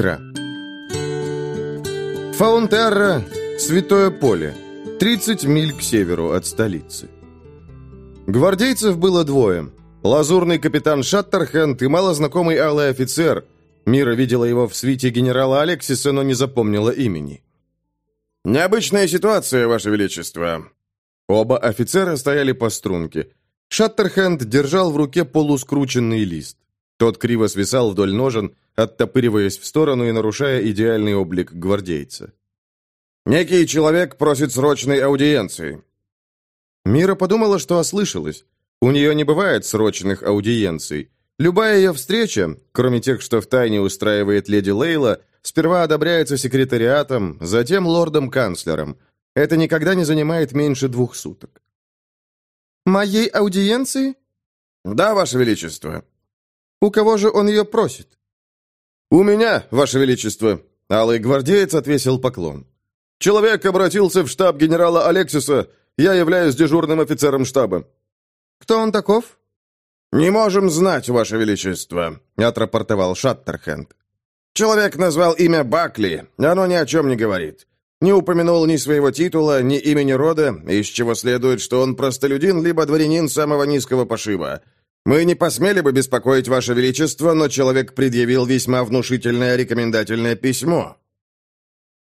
Икра. Фаунтерра – святое поле. 30 миль к северу от столицы. Гвардейцев было двое. Лазурный капитан Шаттерхенд и малознакомый алый офицер. Мира видела его в свите генерала Алексиса, но не запомнила имени. «Необычная ситуация, Ваше Величество». Оба офицера стояли по струнке. Шаттерхенд держал в руке полускрученный лист. Тот криво свисал вдоль ножен, оттопыриваясь в сторону и нарушая идеальный облик гвардейца. «Некий человек просит срочной аудиенции». Мира подумала, что ослышалась. У нее не бывает срочных аудиенций. Любая ее встреча, кроме тех, что втайне устраивает леди Лейла, сперва одобряется секретариатом, затем лордом-канцлером. Это никогда не занимает меньше двух суток. «Моей аудиенции?» «Да, Ваше Величество». «У кого же он ее просит?» «У меня, Ваше Величество!» Алый гвардеец отвесил поклон. «Человек обратился в штаб генерала Алексиса. Я являюсь дежурным офицером штаба». «Кто он таков?» «Не можем знать, Ваше Величество», — отрапортовал Шаттерхенд. «Человек назвал имя Бакли, оно ни о чем не говорит. Не упомянул ни своего титула, ни имени рода, из чего следует, что он простолюдин либо дворянин самого низкого пошиба. Мы не посмели бы беспокоить Ваше Величество, но человек предъявил весьма внушительное рекомендательное письмо».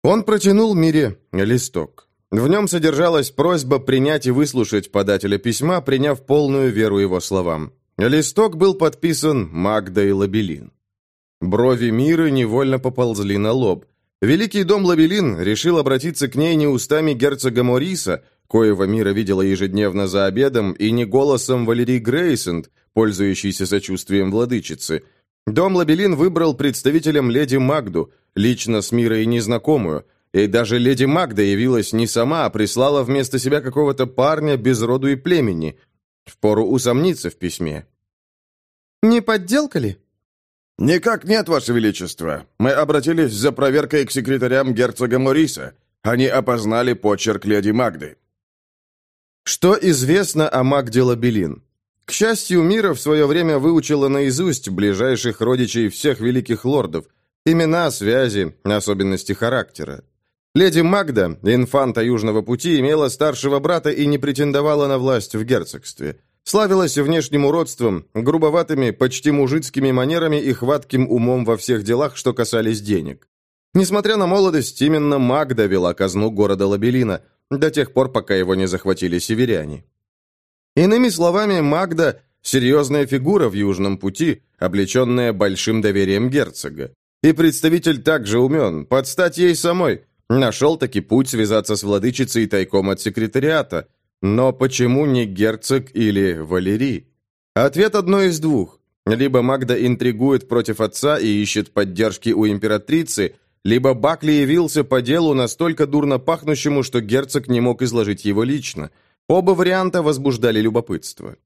Он протянул Мире листок. В нем содержалась просьба принять и выслушать подателя письма, приняв полную веру его словам. Листок был подписан Магдой Лабелин. Брови Миры невольно поползли на лоб. Великий дом Лабелин решил обратиться к ней не устами герцога Мориса, коего Мира видела ежедневно за обедом, и не голосом Валерии Грейсенд, пользующейся сочувствием владычицы. Дом Лабелин выбрал представителем леди Магду, лично с Мирой незнакомую, и даже леди Магда явилась не сама, а прислала вместо себя какого-то парня без роду и племени. Впору усомниться в письме. «Не подделка ли?» «Никак нет, Ваше Величество. Мы обратились за проверкой к секретарям герцога Мориса. Они опознали почерк леди Магды». Что известно о Магде Лабелин? К счастью, Мира в свое время выучила наизусть ближайших родичей всех великих лордов, имена, связи, особенности характера. Леди Магда, инфанта Южного пути, имела старшего брата и не претендовала на власть в герцогстве. Славилась внешним уродством, грубоватыми, почти мужицкими манерами и хватким умом во всех делах, что касались денег. Несмотря на молодость, именно Магда вела казну города Лабелина, до тех пор, пока его не захватили северяне. Иными словами, Магда – серьезная фигура в Южном пути, облеченная большим доверием герцога. И представитель также умен, под стать ей самой. Нашел таки путь связаться с владычицей тайком от секретариата. Но почему не герцог или Валерий? Ответ одно из двух. Либо Магда интригует против отца и ищет поддержки у императрицы, либо Бакли явился по делу настолько дурно пахнущему, что герцог не мог изложить его лично. Оба варианта возбуждали любопытство.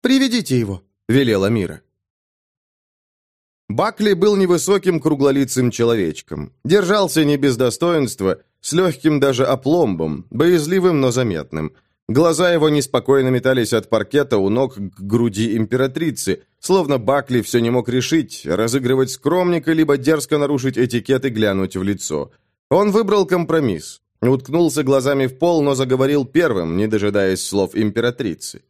«Приведите его», — велела Мира. Бакли был невысоким круглолицым человечком. Держался не без достоинства, с легким даже опломбом, боязливым, но заметным. Глаза его неспокойно метались от паркета у ног к груди императрицы, словно Бакли все не мог решить, разыгрывать скромника, либо дерзко нарушить этикет и глянуть в лицо. Он выбрал компромисс. Уткнулся глазами в пол, но заговорил первым, не дожидаясь слов императрицы.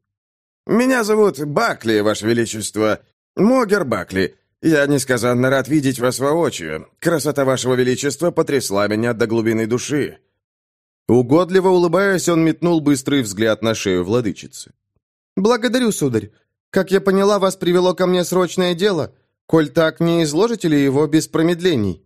«Меня зовут Бакли, Ваше Величество. Могер Бакли. Я несказанно рад видеть вас воочию. Красота Вашего Величества потрясла меня до глубины души». Угодливо улыбаясь, он метнул быстрый взгляд на шею владычицы. «Благодарю, сударь. Как я поняла, вас привело ко мне срочное дело. Коль так, не изложите ли его без промедлений?»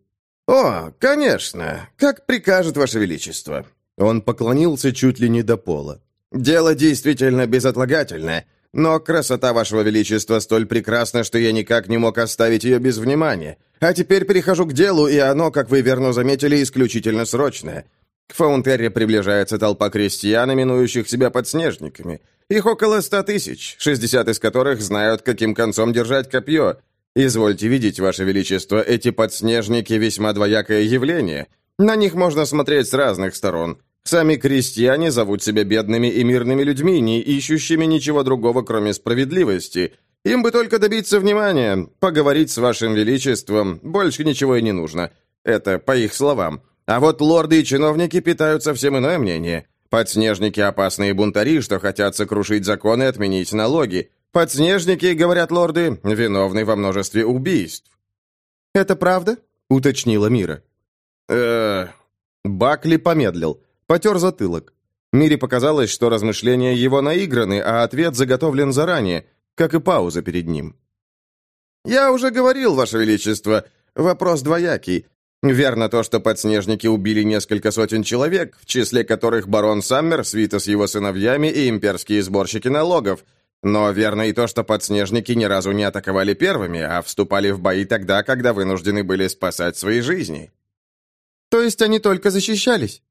«О, конечно. Как прикажет Ваше Величество». Он поклонился чуть ли не до пола. «Дело действительно безотлагательное, но красота Вашего Величества столь прекрасна, что я никак не мог оставить ее без внимания. А теперь перехожу к делу, и оно, как вы верно заметили, исключительно срочное. К Фаунтерре приближается толпа крестьян, именующих себя подснежниками. Их около ста тысяч, шестьдесят из которых знают, каким концом держать копье. Извольте видеть, Ваше Величество, эти подснежники весьма двоякое явление. На них можно смотреть с разных сторон. Сами крестьяне зовут себя бедными и мирными людьми, не ищущими ничего другого, кроме справедливости. Им бы только добиться внимания, поговорить с вашим величеством, больше ничего и не нужно. Это по их словам. А вот лорды и чиновники питают совсем иное мнение. Подснежники – опасные бунтари, что хотят сокрушить законы и отменить налоги. Подснежники, говорят лорды, виновны во множестве убийств. «Это правда?» – уточнила Мира. э Бакли помедлил, потер затылок. Мире показалось, что размышления его наиграны, а ответ заготовлен заранее, как и пауза перед ним. «Я уже говорил, Ваше Величество, вопрос двоякий. Верно то, что подснежники убили несколько сотен человек, в числе которых барон Саммер, свита с его сыновьями и имперские сборщики налогов. Но верно и то, что подснежники ни разу не атаковали первыми, а вступали в бои тогда, когда вынуждены были спасать свои жизни». «То есть они только защищались?»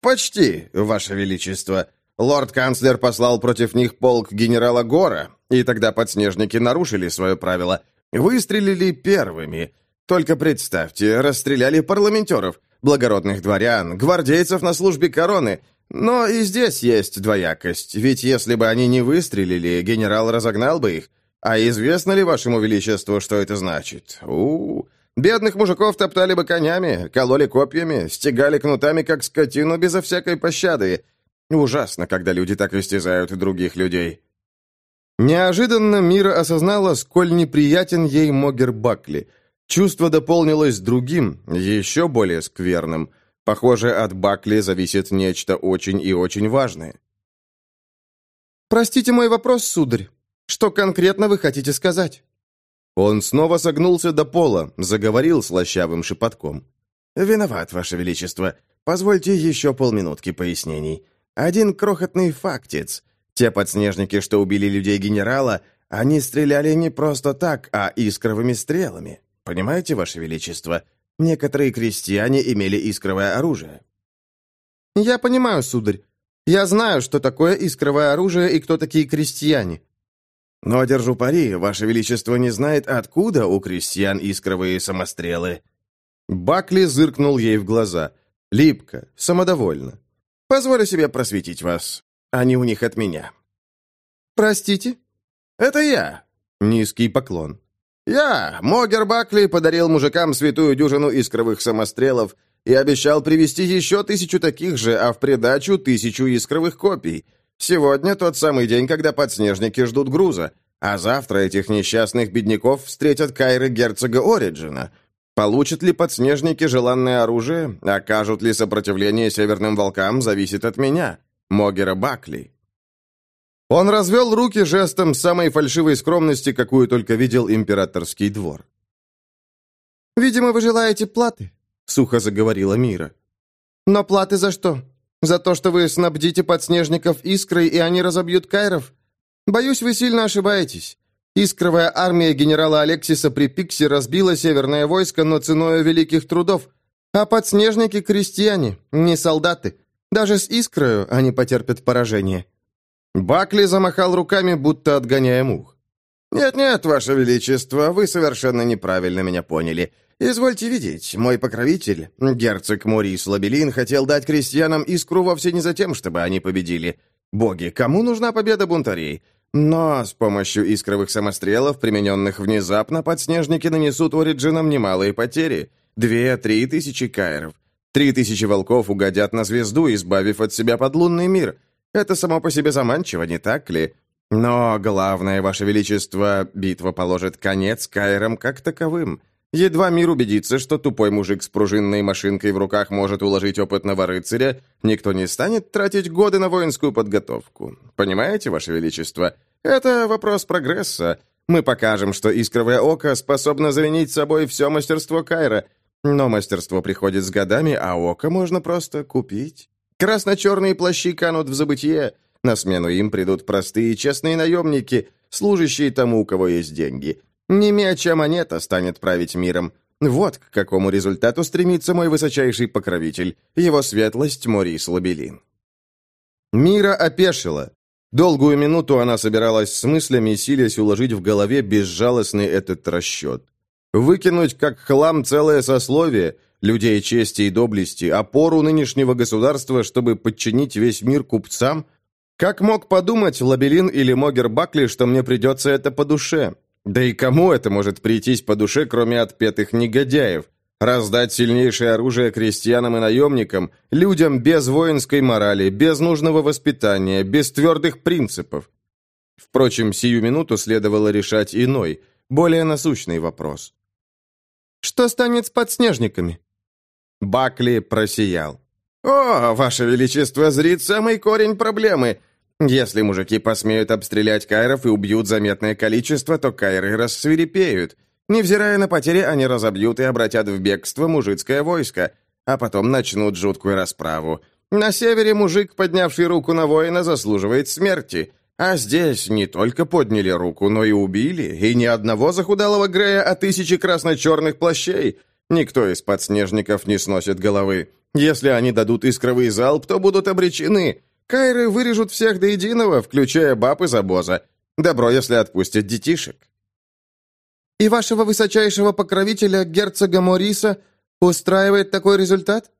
«Почти, Ваше Величество. Лорд-канцлер послал против них полк генерала Гора, и тогда подснежники нарушили свое правило. Выстрелили первыми. Только представьте, расстреляли парламентеров, благородных дворян, гвардейцев на службе короны. Но и здесь есть двоякость, ведь если бы они не выстрелили, генерал разогнал бы их. А известно ли вашему величеству, что это значит? у, -у, -у. Бедных мужиков топтали бы конями, кололи копьями, стегали кнутами, как скотину, безо всякой пощады. Ужасно, когда люди так истязают других людей. Неожиданно Мира осознала, сколь неприятен ей Могер Бакли. Чувство дополнилось другим, еще более скверным. Похоже, от Бакли зависит нечто очень и очень важное. «Простите мой вопрос, сударь. Что конкретно вы хотите сказать?» Он снова согнулся до пола, заговорил слащавым шепотком. «Виноват, Ваше Величество. Позвольте еще полминутки пояснений. Один крохотный фактец. Те подснежники, что убили людей генерала, они стреляли не просто так, а искровыми стрелами. Понимаете, Ваше Величество? Некоторые крестьяне имели искровое оружие». «Я понимаю, сударь. Я знаю, что такое искровое оружие и кто такие крестьяне. Но, держу пари, Ваше Величество не знает, откуда у крестьян искровые самострелы». Бакли зыркнул ей в глаза. Липко, самодовольно. «Позволю себе просветить вас. Они у них от меня». «Простите?» «Это я». Низкий поклон. «Я, Могер Бакли, подарил мужикам святую дюжину искровых самострелов и обещал привезти еще тысячу таких же, а в придачу тысячу искровых копий». Сегодня тот самый день, когда подснежники ждут груза, а завтра этих несчастных бедняков встретят кайры герцога Ориджина. Получат ли подснежники желанное оружие, окажут ли сопротивление северным волкам, зависит от меня, Могера Бакли. Он развел руки жестом самой фальшивой скромности, какую только видел императорский двор. «Видимо, вы желаете платы», — сухо заговорила Мира. «Но платы за что? За то, что вы снабдите подснежников искрой, и они разобьют кайров? Боюсь, вы сильно ошибаетесь. Искровая армия генерала Алексиса при Пиксе разбила северное войско, но ценой великих трудов. А подснежники – крестьяне, не солдаты. Даже с искрою они потерпят поражение». Бакли замахал руками, будто отгоняя мух. «Нет-нет, Ваше Величество, вы совершенно неправильно меня поняли. «Извольте видеть, мой покровитель, герцог Морис Лабелин, хотел дать крестьянам искру вовсе не за тем, чтобы они победили. Боги, кому нужна победа бунтарей? Но с помощью искровых самострелов, примененных внезапно, подснежники нанесут Ориджинам немалые потери. Две-три тысячи кайров. Три тысячи волков угодят на звезду, избавив от себя подлунный мир. Это само по себе заманчиво, не так ли? Но главное, Ваше Величество, битва положит конец кайрам как таковым». Едва мир убедится, что тупой мужик с пружинной машинкой в руках может уложить опытного рыцаря, никто не станет тратить годы на воинскую подготовку. Понимаете, Ваше Величество? Это вопрос прогресса. Мы покажем, что искровое око способно заменить собой все мастерство Кайра. Но мастерство приходит с годами, а око можно просто купить. Красно-черные плащи канут в забытье. На смену им придут простые честные наемники, служащие тому, у кого есть деньги. Не меч, а монета станет править миром. Вот к какому результату стремится мой высочайший покровитель, его светлость Морис Лабелин. Мира опешила. Долгую минуту она собиралась с мыслями, силясь уложить в голове безжалостный этот расчет. Выкинуть как хлам целое сословие, людей чести и доблести, опору нынешнего государства, чтобы подчинить весь мир купцам? Как мог подумать Лабелин или Могер Бакли, что мне придется это по душе? Да и кому это может прийтись по душе, кроме отпетых негодяев? Раздать сильнейшее оружие крестьянам и наемникам, людям без воинской морали, без нужного воспитания, без твердых принципов. Впрочем, сию минуту следовало решать иной, более насущный вопрос. «Что станет с подснежниками?» Бакли просиял. «О, Ваше Величество, зрит самый корень проблемы. Если мужики посмеют обстрелять кайров и убьют заметное количество, то кайры рассвирепеют. Невзирая на потери, они разобьют и обратят в бегство мужицкое войско, а потом начнут жуткую расправу. На севере мужик, поднявший руку на воина, заслуживает смерти. А здесь не только подняли руку, но и убили, и ни одного захудалого Грея, а тысячи красно-черных плащей. Никто из подснежников не сносит головы. Если они дадут искровый залп, то будут обречены. Кайры вырежут всех до единого, включая баб из обоза. Добро, если отпустят детишек и вашего высочайшего покровителя, герцога Мориса, устраивает такой результат?»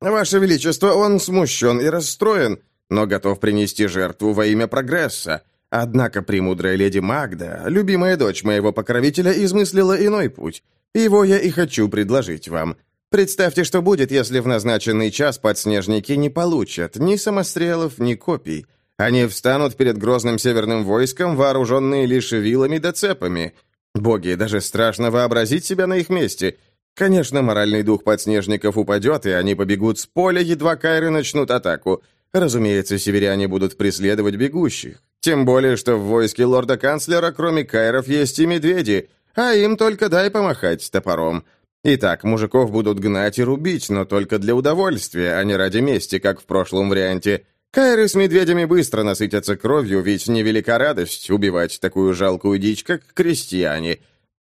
«Ваше Величество, он смущен и расстроен, но готов принести жертву во имя прогресса. Однако премудрая леди Магда, любимая дочь моего покровителя, измыслила иной путь. Его я и хочу предложить вам. Представьте, что будет, если в назначенный час подснежники не получат ни самострелов, ни копий. Они встанут перед грозным северным войском, вооруженные лишь вилами да цепами». Боги, даже страшно вообразить себя на их месте. Конечно, моральный дух подснежников упадет, и они побегут с поля, едва кайры начнут атаку. Разумеется, северяне будут преследовать бегущих. Тем более, что в войске лорда-канцлера, кроме кайров, есть и медведи, а им только дай помахать топором. Итак, мужиков будут гнать и рубить, но только для удовольствия, а не ради мести, как в прошлом варианте. Кайры с медведями быстро насытятся кровью, ведь невелика радость убивать такую жалкую дичь, как крестьяне.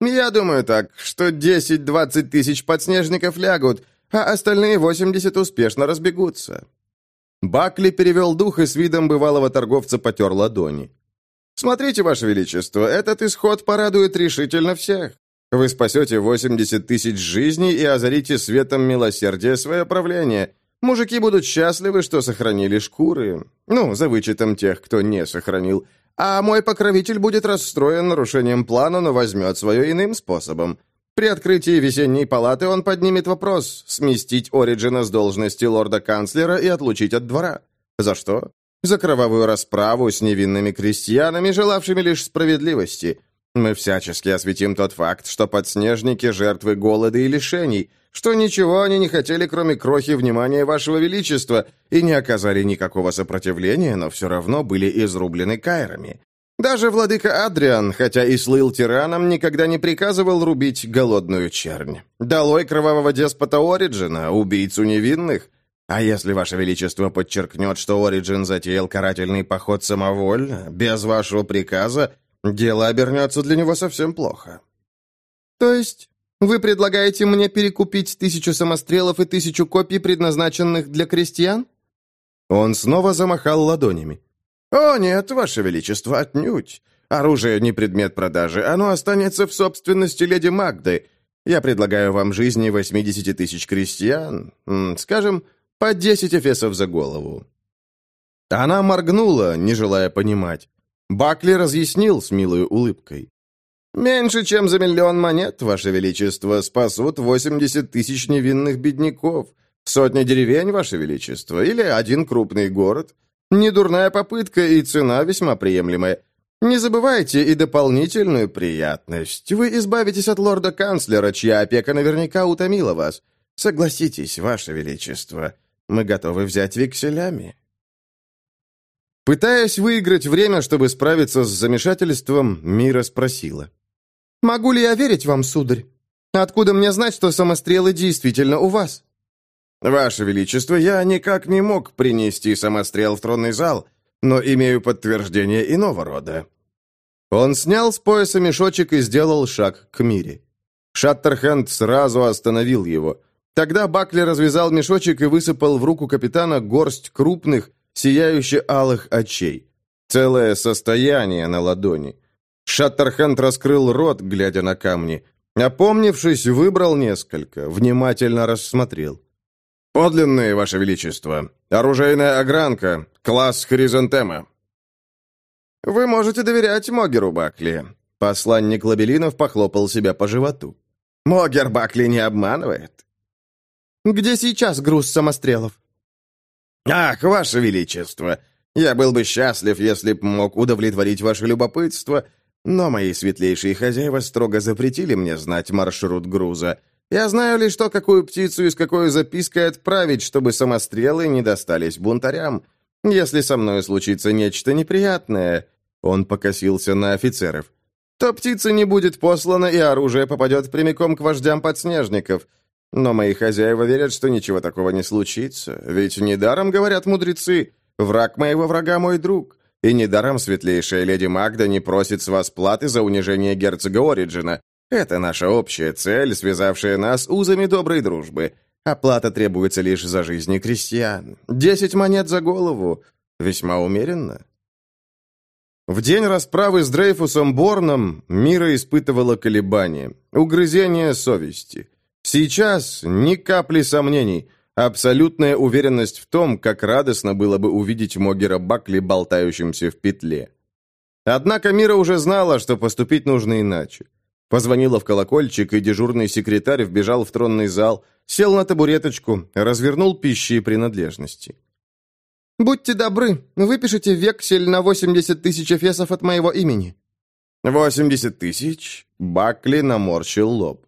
Я думаю так, что 10-20 тысяч подснежников лягут, а остальные 80 успешно разбегутся». Бакли перевел дух и с видом бывалого торговца потер ладони. «Смотрите, Ваше Величество, этот исход порадует решительно всех. Вы спасете 80 тысяч жизней и озарите светом милосердия свое правление». Мужики будут счастливы, что сохранили шкуры. Ну, за вычетом тех, кто не сохранил. А мой покровитель будет расстроен нарушением плана, но возьмет свое иным способом. При открытии весенней палаты он поднимет вопрос сместить Ориджина с должности лорда-канцлера и отлучить от двора. За что? За кровавую расправу с невинными крестьянами, желавшими лишь справедливости. Мы всячески осветим тот факт, что подснежники – жертвы голода и лишений – что ничего они не хотели, кроме крохи внимания вашего величества, и не оказали никакого сопротивления, но все равно были изрублены кайрами. Даже владыка Адриан, хотя и слыл тираном, никогда не приказывал рубить голодную чернь. Долой кровавого деспота Ориджина, убийцу невинных. А если ваше величество подчеркнет, что Ориджин затеял карательный поход самовольно, без вашего приказа, дело обернется для него совсем плохо. То есть вы предлагаете мне перекупить тысячу самострелов и тысячу копий, предназначенных для крестьян?» Он снова замахал ладонями. «О, нет, Ваше Величество, отнюдь. Оружие не предмет продажи, оно останется в собственности леди Магды. Я предлагаю вам жизни 80 тысяч крестьян, скажем, по 10 эфесов за голову». Она моргнула, не желая понимать. Бакли разъяснил с милой улыбкой. «Меньше, чем за миллион монет, Ваше Величество, спасут 80 тысяч невинных бедняков, сотня деревень, Ваше Величество, или один крупный город. Недурная попытка и цена весьма приемлемая. Не забывайте и дополнительную приятность. Вы избавитесь от лорда-канцлера, чья опека наверняка утомила вас. Согласитесь, Ваше Величество, мы готовы взять векселями». Пытаясь выиграть время, чтобы справиться с замешательством, Мира спросила. «Могу ли я верить вам, сударь? Откуда мне знать, что самострелы действительно у вас?» «Ваше Величество, я никак не мог принести самострел в тронный зал, но имею подтверждение иного рода». Он снял с пояса мешочек и сделал шаг к Мире. Шаттерхенд сразу остановил его. Тогда Бакли развязал мешочек и высыпал в руку капитана горсть крупных, сияющих алых очей. Целое состояние на ладони. Шаттерхенд раскрыл рот, глядя на камни. Опомнившись, выбрал несколько, внимательно рассмотрел. «Подлинные, Ваше Величество. Оружейная огранка. Класс Хризантема». «Вы можете доверять Могеру Бакли». Посланник Лабелинов похлопал себя по животу. «Могер Бакли не обманывает». «Где сейчас груз самострелов?» «Ах, Ваше Величество, я был бы счастлив, если б мог удовлетворить ваше любопытство, но мои светлейшие хозяева строго запретили мне знать маршрут груза. Я знаю лишь то, какую птицу и с какой запиской отправить, чтобы самострелы не достались бунтарям. Если со мной случится нечто неприятное...» Он покосился на офицеров. «То птица не будет послана, и оружие попадет прямиком к вождям подснежников. Но мои хозяева верят, что ничего такого не случится. Ведь недаром говорят мудрецы, враг моего врага мой друг. И недаром светлейшая леди Магда не просит с вас платы за унижение герцога Ориджина. Это наша общая цель, связавшая нас узами доброй дружбы. Оплата требуется лишь за жизни крестьян. Десять монет за голову. Весьма умеренно. В день расправы с Дрейфусом Борном Мира испытывала колебания, угрызение совести. Сейчас ни капли сомнений, абсолютная уверенность в том, как радостно было бы увидеть Могера Бакли болтающимся в петле. Однако Мира уже знала, что поступить нужно иначе. Позвонила в колокольчик, и дежурный секретарь вбежал в тронный зал, сел на табуреточку, развернул пищи и принадлежности. «Будьте добры, выпишите вексель на 80 тысяч эфесов от моего имени». «Восемьдесят тысяч?» Бакли наморщил лоб.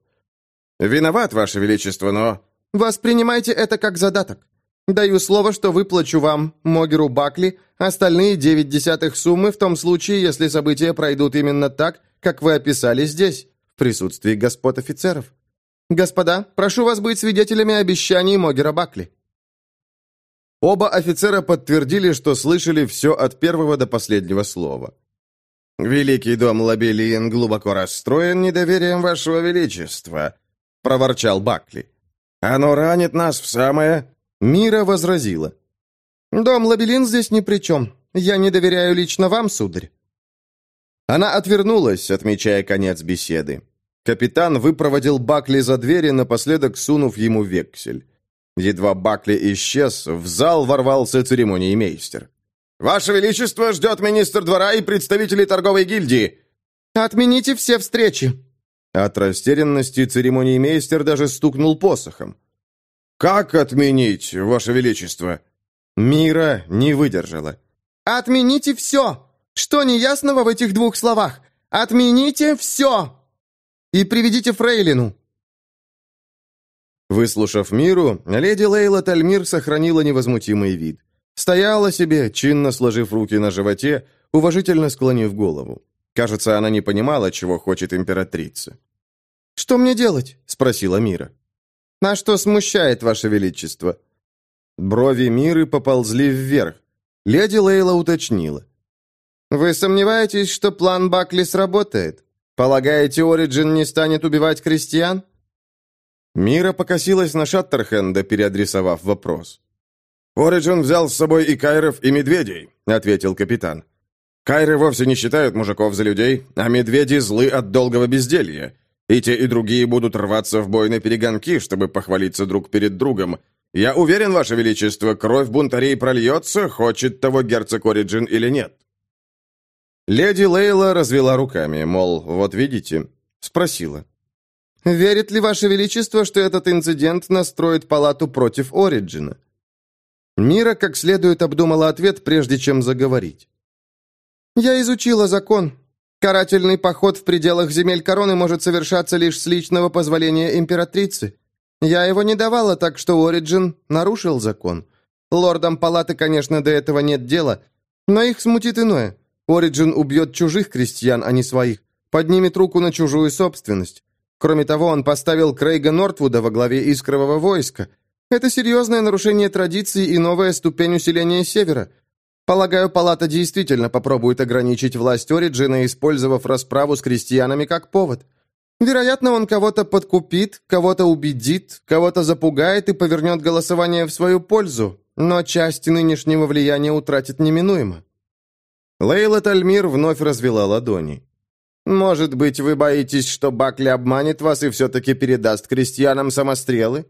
«Виноват, Ваше Величество, но...» «Воспринимайте это как задаток. Даю слово, что выплачу вам, Могеру Бакли, остальные девять десятых суммы в том случае, если события пройдут именно так, как вы описали здесь в присутствии господ офицеров. Господа, прошу вас быть свидетелями обещаний Могера Бакли». Оба офицера подтвердили, что слышали все от первого до последнего слова. «Великий дом Лабелиен глубоко расстроен недоверием вашего величества», — проворчал Бакли. «Оно ранит нас в самое...» Мира возразила. «Дом Лабелин здесь ни при чем. Я не доверяю лично вам, сударь. Она отвернулась, отмечая конец беседы. Капитан выпроводил Бакли за двери, напоследок сунув ему вексель. Едва Бакли исчез, в зал ворвался церемониймейстер. «Ваше Величество ждет министр двора и представители торговой гильдии!» «Отмените все встречи!» От растерянности церемониймейстер даже стукнул посохом. «Как отменить, Ваше Величество?» Мира не выдержала. «Отмените все! Что неясного в этих двух словах? Отмените все! И приведите Фрейлину!» Выслушав миру, леди Лейла Тальмир сохранила невозмутимый вид. Стояла себе, чинно сложив руки на животе, уважительно склонив голову. Кажется, она не понимала, чего хочет императрица. «Что мне делать?» — спросила Мира. «А что смущает, Ваше Величество?» Брови Миры поползли вверх. Леди Лейла уточнила. «Вы сомневаетесь, что план Бакли сработает? Полагаете, Ориджин не станет убивать крестьян?» Мира покосилась на Шаттерхенда, переадресовав вопрос. «Ориджин взял с собой и кайров, и медведей», — ответил капитан. «Кайры вовсе не считают мужиков за людей, а медведи злы от долгого безделья. И те, и другие будут рваться в бой на перегонки, чтобы похвалиться друг перед другом. Я уверен, Ваше Величество, кровь бунтарей прольется, хочет того герцог Ориджин или нет». Леди Лейла развела руками, мол, вот видите, спросила. «Верит ли Ваше Величество, что этот инцидент настроит палату против Ориджина?» Мира как следует обдумала ответ, прежде чем заговорить. «Я изучила закон. Карательный поход в пределах земель короны может совершаться лишь с личного позволения императрицы. Я его не давала, так что Ориджин нарушил закон. Лордам палаты, конечно, до этого нет дела, но их смутит иное. Ориджин убьет чужих крестьян, а не своих. Поднимет руку на чужую собственность. Кроме того, он поставил Крейга Нортвуда во главе искрового войска. Это серьезное нарушение традиций и новая ступень усиления Севера. Полагаю, палата действительно попробует ограничить власть Ориджина, использовав расправу с крестьянами как повод. Вероятно, он кого-то подкупит, кого-то убедит, кого-то запугает и повернет голосование в свою пользу, но часть нынешнего влияния утратит неминуемо. Лейла Тальмир вновь развела ладони. «Может быть, вы боитесь, что Бакли обманет вас и все-таки передаст крестьянам самострелы?»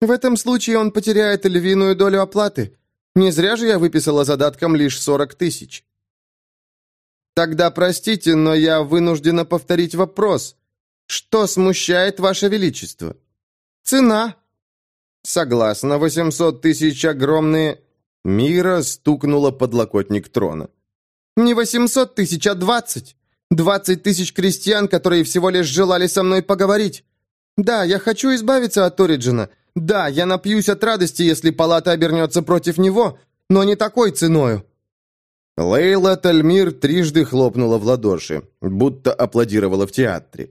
В этом случае он потеряет львиную долю оплаты. Не зря же я выписала задатком лишь сорок тысяч. Тогда простите, но я вынуждена повторить вопрос. Что смущает Ваше Величество? Цена. Согласна, восемьсот тысяч огромные... Мира стукнула подлокотник трона. Не восемьсот тысяч, а двадцать. Двадцать тысяч крестьян, которые всего лишь желали со мной поговорить. Да, я хочу избавиться от Ориджина. Да, я напьюсь от радости, если палата обернется против него, но не такой ценою. Лейла Тальмир трижды хлопнула в ладоши, будто аплодировала в театре.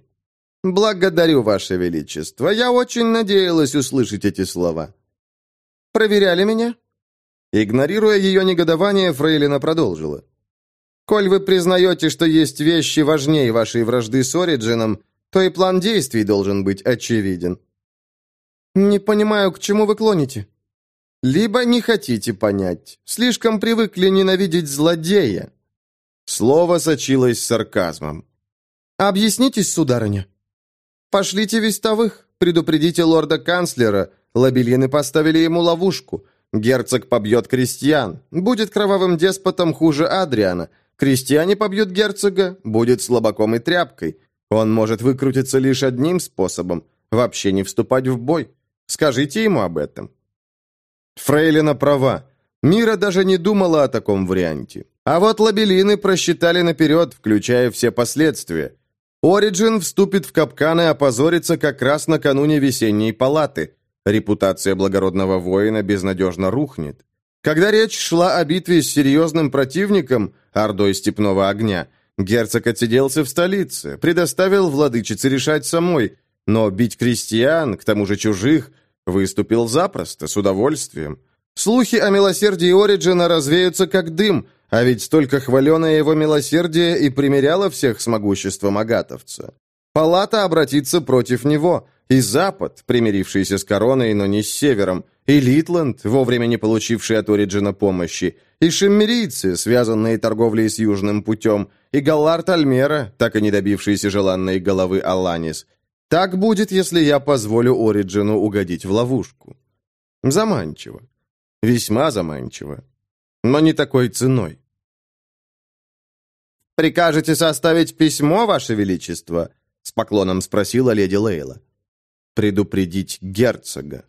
«Благодарю, Ваше Величество. Я очень надеялась услышать эти слова». «Проверяли меня?» Игнорируя ее негодование, Фрейлина продолжила. «Коль вы признаете, что есть вещи важнее вашей вражды с Ориджином, то и план действий должен быть очевиден». «Не понимаю, к чему вы клоните?» Либо не хотите понять. Слишком привыкли ненавидеть злодея. Слово сочилось сарказмом. Объяснитесь, сударыня. Пошлите вестовых, предупредите лорда-канцлера. Лабелины поставили ему ловушку. Герцог побьет крестьян. Будет кровавым деспотом хуже Адриана. Крестьяне побьют герцога, будет слабаком и тряпкой. Он может выкрутиться лишь одним способом – вообще не вступать в бой. Скажите ему об этом. Фрейлина права. Мира даже не думала о таком варианте. А вот лабелины просчитали наперед, включая все последствия. Ориджин вступит в капкан и опозорится как раз накануне весенней палаты. Репутация благородного воина безнадежно рухнет. Когда речь шла о битве с серьезным противником, Ордой Степного Огня, герцог отсиделся в столице, предоставил владычице решать самой, но бить крестьян, к тому же чужих, Выступил запросто, с удовольствием. Слухи о милосердии Ориджина развеются как дым, а ведь столько хваленое его милосердие и примеряло всех с могуществом агатовца. Палата обратится против него, и Запад, примирившийся с короной, но не с Севером, и Литланд, вовремя не получивший от Ориджина помощи, и шиммерийцы, связанные торговлей с Южным путем, и Галлард Альмера, так и не добившийся желанной головы Аланис – так будет, если я позволю Ориджину угодить в ловушку. Заманчиво. Весьма заманчиво. Но не такой ценой. «Прикажете составить письмо, Ваше Величество?» С поклоном спросила леди Лейла. «Предупредить герцога».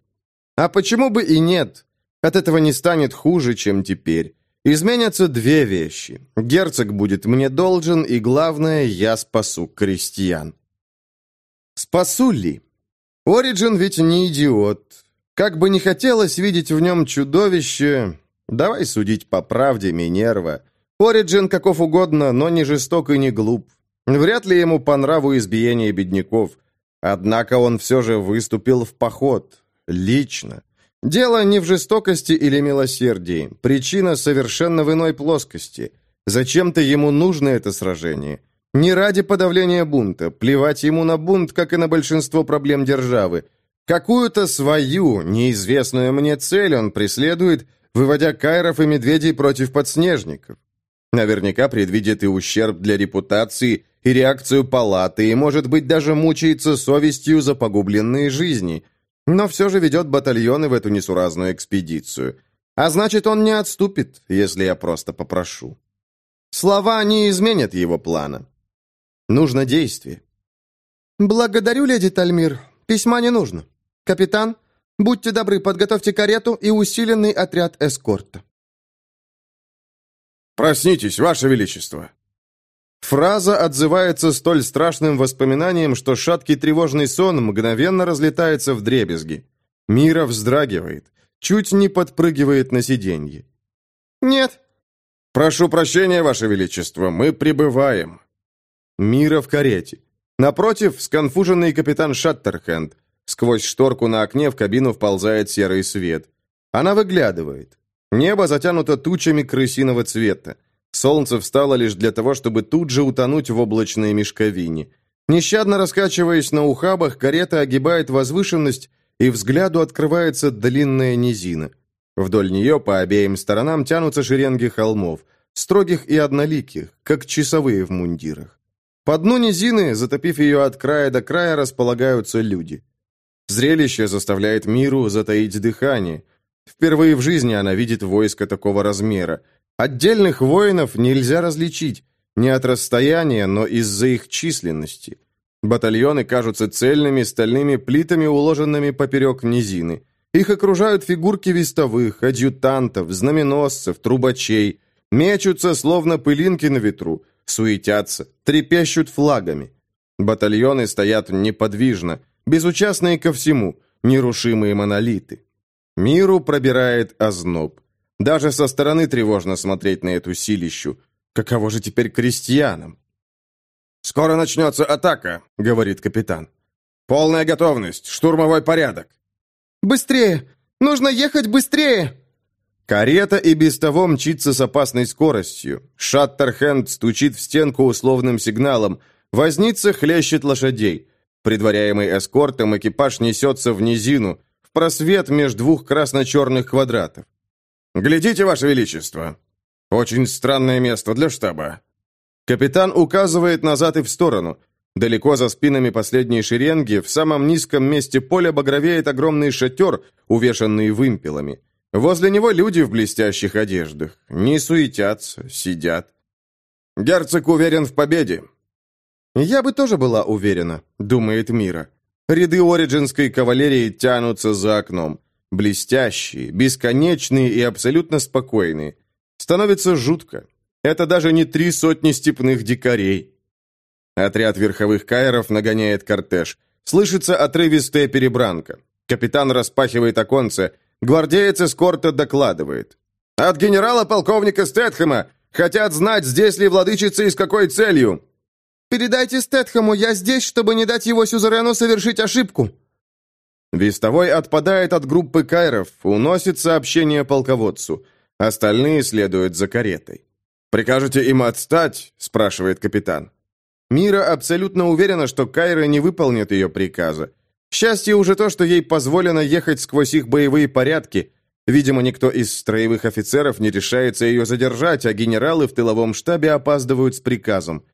«А почему бы и нет? От этого не станет хуже, чем теперь. Изменятся две вещи. Герцог будет мне должен, и главное, я спасу крестьян». Спасу ли? Ориджин ведь не идиот. Как бы не хотелось видеть в нем чудовище... Давай судить по правде, Минерва. Ориджин каков угодно, но не жесток и не глуп. Вряд ли ему по нраву избиение бедняков. Однако он все же выступил в поход. Лично. Дело не в жестокости или милосердии. Причина совершенно в иной плоскости. Зачем-то ему нужно это сражение. Не ради подавления бунта, плевать ему на бунт, как и на большинство проблем державы. Какую-то свою, неизвестную мне цель он преследует, выводя кайров и медведей против подснежников. Наверняка предвидит и ущерб для репутации, и реакцию палаты, и, может быть, даже мучается совестью за погубленные жизни. Но все же ведет батальоны в эту несуразную экспедицию. А значит, он не отступит, если я просто попрошу. Слова не изменят его плана. Нужно действие. Благодарю, леди Тальмир. Письма не нужно. Капитан, будьте добры, подготовьте карету и усиленный отряд эскорта. Проснитесь, ваше величество. Фраза отзывается столь страшным воспоминанием, что шаткий тревожный сон мгновенно разлетается в дребезги. Мира вздрагивает, чуть не подпрыгивает на сиденье. «Нет». «Прошу прощения, Ваше Величество, мы прибываем». Мира в карете. Напротив, сконфуженный капитан Шаттерхенд. Сквозь шторку на окне в кабину вползает серый свет. Она выглядывает. Небо затянуто тучами крысиного цвета. Солнце встало лишь для того, чтобы тут же утонуть в облачной мешковине. Нещадно раскачиваясь на ухабах, карета огибает возвышенность, и взгляду открывается длинная низина. Вдоль нее по обеим сторонам тянутся шеренги холмов, строгих и одноликих, как часовые в мундирах. По дну низины, затопив ее от края до края, располагаются люди. Зрелище заставляет миру затаить дыхание. Впервые в жизни она видит войско такого размера. Отдельных воинов нельзя различить, не от расстояния, но из-за их численности. Батальоны кажутся цельными стальными плитами, уложенными поперек низины. Их окружают фигурки вестовых, адъютантов, знаменосцев, трубачей. Мечутся, словно пылинки на ветру, суетятся, трепещут флагами. Батальоны стоят неподвижно, безучастные ко всему, нерушимые монолиты. Миру пробирает озноб. Даже со стороны тревожно смотреть на эту силищу. Каково же теперь крестьянам? «Скоро начнется атака», — говорит капитан. «Полная готовность, штурмовой порядок». «Быстрее! Нужно ехать быстрее!» Карета и без того мчится с опасной скоростью. Шаттерхенд стучит в стенку условным сигналом. Возница хлещет лошадей. Предваряемый эскортом экипаж несется в низину, в просвет между двух красно-черных квадратов. «Глядите, Ваше Величество! Очень странное место для штаба». Капитан указывает назад и в сторону. Далеко за спинами последней шеренги, в самом низком месте поля багровеет огромный шатер, увешанный вымпелами. Возле него люди в блестящих одеждах. Не суетятся, сидят. Герцог уверен в победе. «Я бы тоже была уверена», — думает Мира. Ряды ориджинской кавалерии тянутся за окном. Блестящие, бесконечные и абсолютно спокойные. Становится жутко. Это даже не три сотни степных дикарей. Отряд верховых кайров нагоняет кортеж. Слышится отрывистая перебранка. Капитан распахивает оконце. Гвардеец эскорта докладывает. «От генерала-полковника Стэтхэма! Хотят знать, здесь ли владычица и с какой целью!» «Передайте Стэтхэму, я здесь, чтобы не дать его сюзерену совершить ошибку!» Вестовой отпадает от группы кайров, уносит сообщение полководцу. Остальные следуют за каретой. «Прикажете им отстать?» – спрашивает капитан. Мира абсолютно уверена, что Кайры не выполнят ее приказа. Счастье уже то, что ей позволено ехать сквозь их боевые порядки. Видимо, никто из строевых офицеров не решается ее задержать, а генералы в тыловом штабе опаздывают с приказом.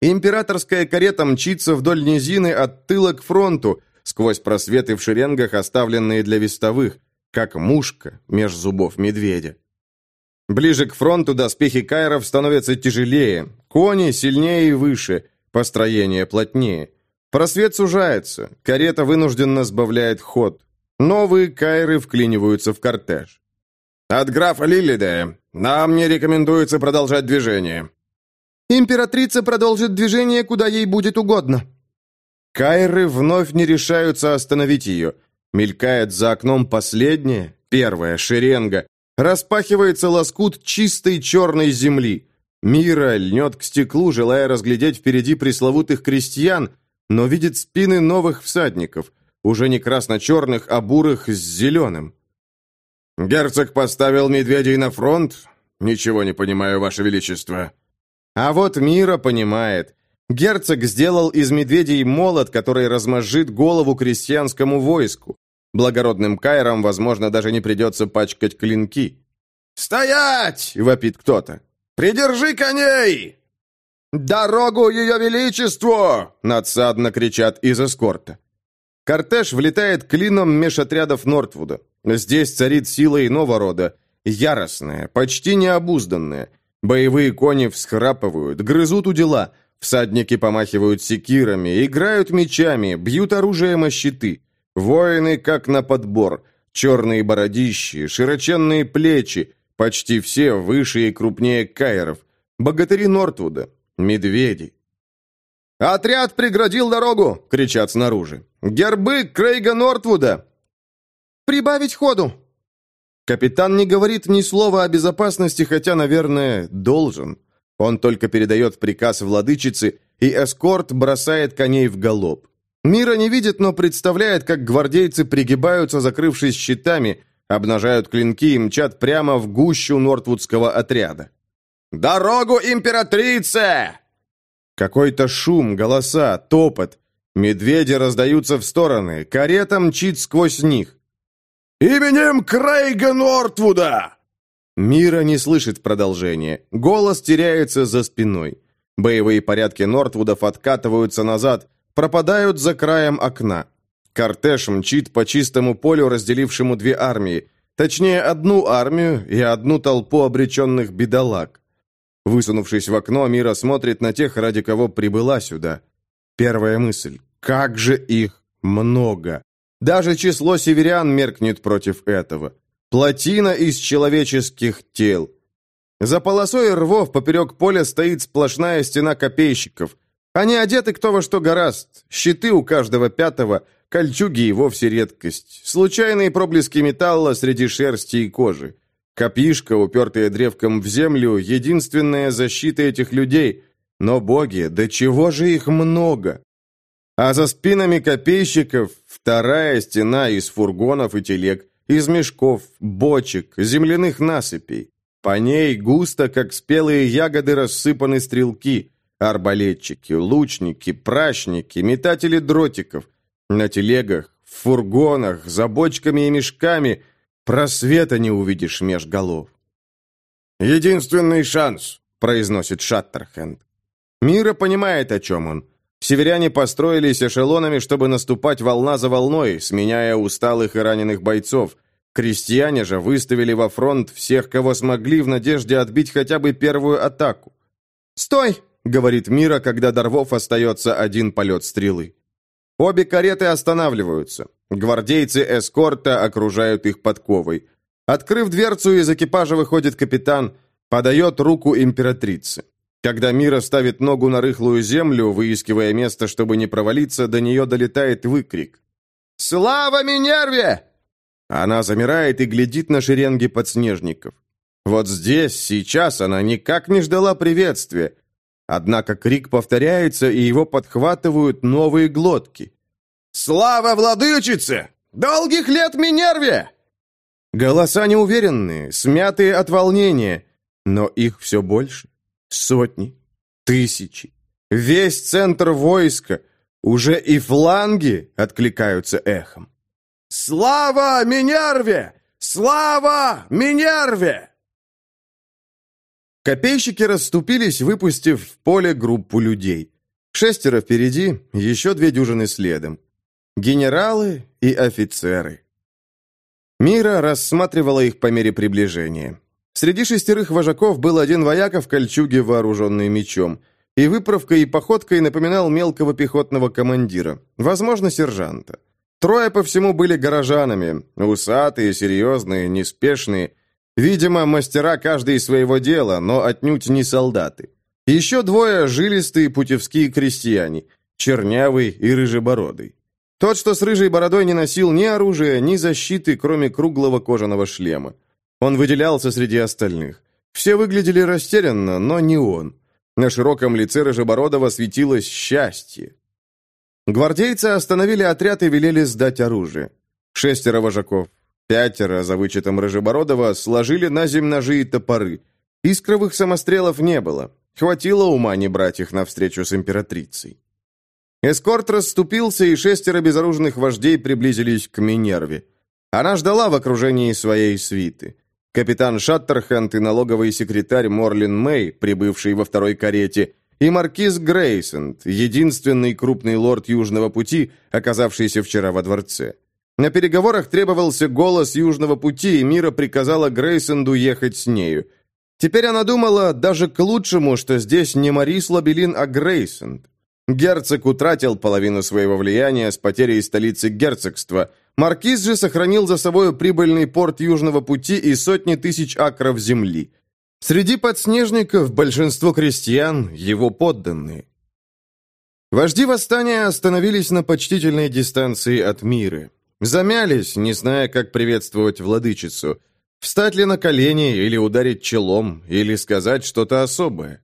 Императорская карета мчится вдоль низины от тыла к фронту, сквозь просветы в шеренгах, оставленные для вестовых, как мушка меж зубов медведя. Ближе к фронту доспехи кайров становятся тяжелее, кони сильнее и выше, построение плотнее. Просвет сужается, карета вынужденно сбавляет ход. Новые кайры вклиниваются в кортеж. «От графа Лилиде нам не рекомендуется продолжать движение». «Императрица продолжит движение, куда ей будет угодно». Кайры вновь не решаются остановить ее. Мелькает за окном последняя, первая шеренга. Распахивается лоскут чистой черной земли. Мира льнет к стеклу, желая разглядеть впереди пресловутых крестьян, но видит спины новых всадников, уже не красно-черных, а бурых с зеленым. «Герцог поставил медведей на фронт? Ничего не понимаю, Ваше Величество». А вот Мира понимает. Герцог сделал из медведей молот, который размозжит голову крестьянскому войску. Благородным кайрам, возможно, даже не придется пачкать клинки. «Стоять!» — вопит кто-то. «Придержи коней!» «Дорогу Ее Величеству!» — надсадно кричат из эскорта. Кортеж влетает клином меж отрядов Нортвуда. Здесь царит сила иного рода, яростная, почти необузданная. Боевые кони всхрапывают, грызут у дела, всадники помахивают секирами, играют мечами, бьют оружием о щиты. Воины как на подбор, черные бородищи, широченные плечи, почти все выше и крупнее кайров, богатыри Нортвуда, Медведи. «Отряд преградил дорогу!» — кричат снаружи. «Гербы Крейга Нортвуда!» «Прибавить ходу!» Капитан не говорит ни слова о безопасности, хотя, наверное, должен. Он только передает приказ владычице, и эскорт бросает коней в галоп. Мира не видит, но представляет, как гвардейцы пригибаются, закрывшись щитами, обнажают клинки и мчат прямо в гущу нортвудского отряда. «Дорогу императрице!» Какой-то шум, голоса, топот. Медведи раздаются в стороны, карета мчит сквозь них. «Именем Крейга Нортвуда!» Мира не слышит продолжения. Голос теряется за спиной. Боевые порядки Нортвудов откатываются назад, пропадают за краем окна. Кортеж мчит по чистому полю, разделившему две армии. Точнее, одну армию и одну толпу обреченных бедолаг. Высунувшись в окно, Мира смотрит на тех, ради кого прибыла сюда. Первая мысль. Как же их много! Даже число северян меркнет против этого. Плотина из человеческих тел. За полосой рвов поперек поля стоит сплошная стена копейщиков. Они одеты кто во что гораст. Щиты у каждого пятого, кольчуги и вовсе редкость. Случайные проблески металла среди шерсти и кожи. Копишка, упертая древком в землю, единственная защита этих людей. Но, боги, да чего же их много? А за спинами копейщиков вторая стена из фургонов и телег, из мешков, бочек, земляных насыпей. По ней густо, как спелые ягоды, рассыпаны стрелки, арбалетчики, лучники, прачники, метатели дротиков. На телегах, в фургонах, за бочками и мешками просвета не увидишь меж голов. «Единственный шанс», — произносит Шаттерхенд. Мира понимает, о чем он. Северяне построились эшелонами, чтобы наступать волна за волной, сменяя усталых и раненых бойцов. Крестьяне же выставили во фронт всех, кого смогли, в надежде отбить хотя бы первую атаку. «Стой!» — говорит Мира, когда до рвов остается один полет стрелы. Обе кареты останавливаются. Гвардейцы эскорта окружают их подковой. Открыв дверцу, из экипажа выходит капитан, подает руку императрице. Когда Мира ставит ногу на рыхлую землю, выискивая место, чтобы не провалиться, до нее долетает выкрик. «Слава Минерве!» Она замирает и глядит на шеренги подснежников. Вот здесь, сейчас она никак не ждала приветствия. Однако крик повторяется, и его подхватывают новые глотки. «Слава владычице! Долгих лет Минерве!» Голоса неуверенные, смятые от волнения, но их все больше. Сотни, тысячи. Весь центр войска, уже и фланги откликаются эхом. «Слава Минерве! Слава Минерве!» Копейщики расступились, выпустив в поле группу людей. Шестеро впереди, еще две дюжины следом. Генералы и офицеры. Мира рассматривала их по мере приближения. Среди шестерых вожаков был один вояка в кольчуге, вооруженный мечом. И выправкой и походкой напоминал мелкого пехотного командира, возможно, сержанта. Трое по всему были горожанами, усатые, серьезные, неспешные. Видимо, мастера каждый своего дела, но отнюдь не солдаты. Еще двое – жилистые путевские крестьяне, чернявый и рыжебородый. Тот, что с рыжей бородой не носил ни оружия, ни защиты, кроме круглого кожаного шлема. Он выделялся среди остальных. Все выглядели растерянно, но не он. На широком лице Рыжебородова светилось счастье. Гвардейцы остановили отряд и велели сдать оружие. Шестеро вожаков, пятеро, за вычетом Рыжебородова, сложили на земь ножи и топоры. Искровых самострелов не было. Хватило ума не брать их навстречу с императрицей. Эскорт расступился, и шестеро безоружных вождей приблизились к Минерве. Она ждала в окружении своей свиты. Капитан Шаттерхант и налоговый секретарь Морлин Мэй, прибывший во второй карете, и маркиз Грейсонд, единственный крупный лорд Южного пути, оказавшийся вчера во дворце. На переговорах требовался голос Южного пути, и Мира приказала Грейсонду ехать с нею. Теперь она думала даже к лучшему, что здесь не Марис Лабелин, а Грейсонд. Герцог утратил половину своего влияния с потерей столицы герцогства – Маркиз же сохранил за собой прибыльный порт Южного пути и сотни тысяч акров земли. Среди подснежников большинство крестьян – его подданные. Вожди восстания остановились на почтительной дистанции от мира. Замялись, не зная, как приветствовать владычицу. Встать ли на колени, или ударить челом, или сказать что-то особое.